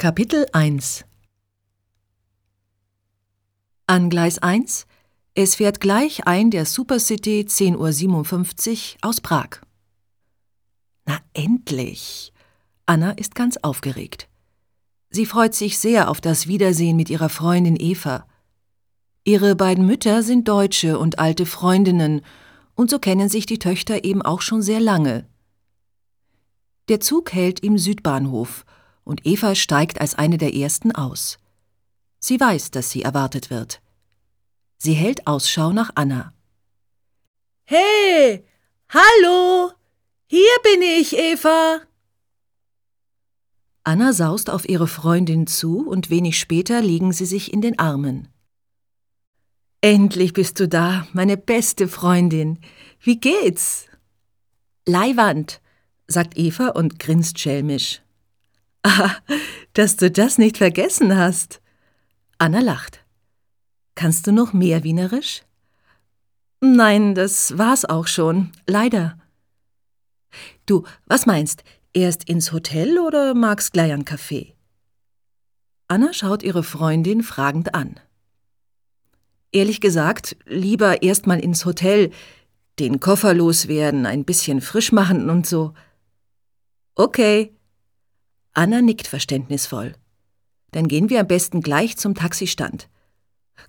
Kapitel 1 An Gleis 1 Es fährt gleich ein der Supercity 10.57 Uhr aus Prag. Na endlich! Anna ist ganz aufgeregt. Sie freut sich sehr auf das Wiedersehen mit ihrer Freundin Eva. Ihre beiden Mütter sind Deutsche und alte Freundinnen, und so kennen sich die Töchter eben auch schon sehr lange. Der Zug hält im Südbahnhof – und Eva steigt als eine der ersten aus. Sie weiß, dass sie erwartet wird. Sie hält Ausschau nach Anna. Hey, hallo, hier bin ich, Eva. Anna saust auf ihre Freundin zu und wenig später liegen sie sich in den Armen. Endlich bist du da, meine beste Freundin. Wie geht's? Leiwand, sagt Eva und grinst schelmisch. Ah, dass du das nicht vergessen hast. Anna lacht. Kannst du noch mehr Wienerisch? Nein, das war's auch schon. Leider. Du, was meinst? Erst ins Hotel oder magst gleich ein Café? Anna schaut ihre Freundin fragend an. Ehrlich gesagt, lieber erst mal ins Hotel, den Koffer loswerden, ein bisschen frisch machen und so. Okay, Anna nickt verständnisvoll. Dann gehen wir am besten gleich zum Taxistand.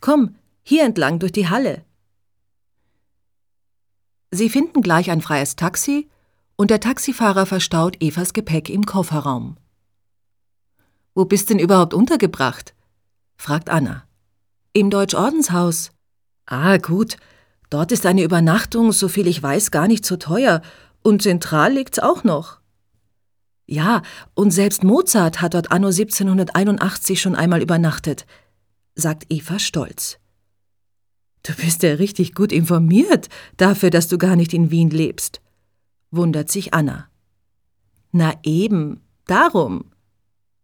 Komm, hier entlang durch die Halle. Sie finden gleich ein freies Taxi und der Taxifahrer verstaut Evas Gepäck im Kofferraum. Wo bist denn überhaupt untergebracht? fragt Anna. Im Deutschordenshaus. Ah, gut. Dort ist eine Übernachtung, soviel ich weiß, gar nicht so teuer. Und zentral liegt's auch noch. Ja, und selbst Mozart hat dort anno 1781 schon einmal übernachtet, sagt Eva stolz. Du bist ja richtig gut informiert dafür, dass du gar nicht in Wien lebst, wundert sich Anna. Na eben, darum,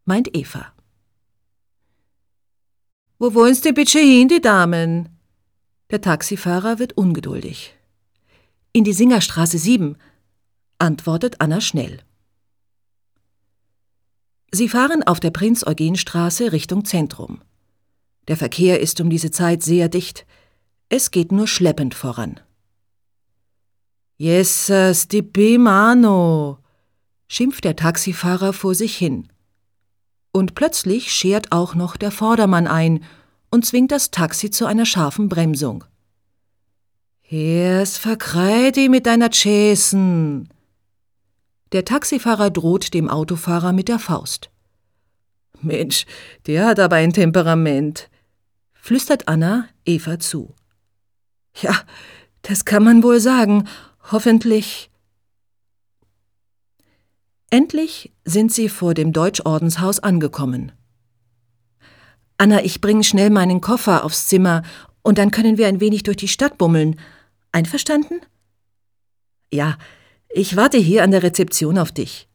meint Eva. Wo wollen Sie bitte hin, die Damen? Der Taxifahrer wird ungeduldig. In die Singerstraße 7, antwortet Anna schnell. Sie fahren auf der Prinz-Eugen-Straße Richtung Zentrum. Der Verkehr ist um diese Zeit sehr dicht. Es geht nur schleppend voran. Jesus, die Bimano, schimpft der Taxifahrer vor sich hin. Und plötzlich schert auch noch der Vordermann ein und zwingt das Taxi zu einer scharfen Bremsung. Hers verkreidi mit deiner Tschesen, der Taxifahrer droht dem Autofahrer mit der Faust. Mensch, der hat aber ein Temperament, flüstert Anna Eva zu. Ja, das kann man wohl sagen. Hoffentlich. Endlich sind sie vor dem Deutschordenshaus angekommen. Anna, ich bringe schnell meinen Koffer aufs Zimmer und dann können wir ein wenig durch die Stadt bummeln. Einverstanden? Ja, ich warte hier an der Rezeption auf dich.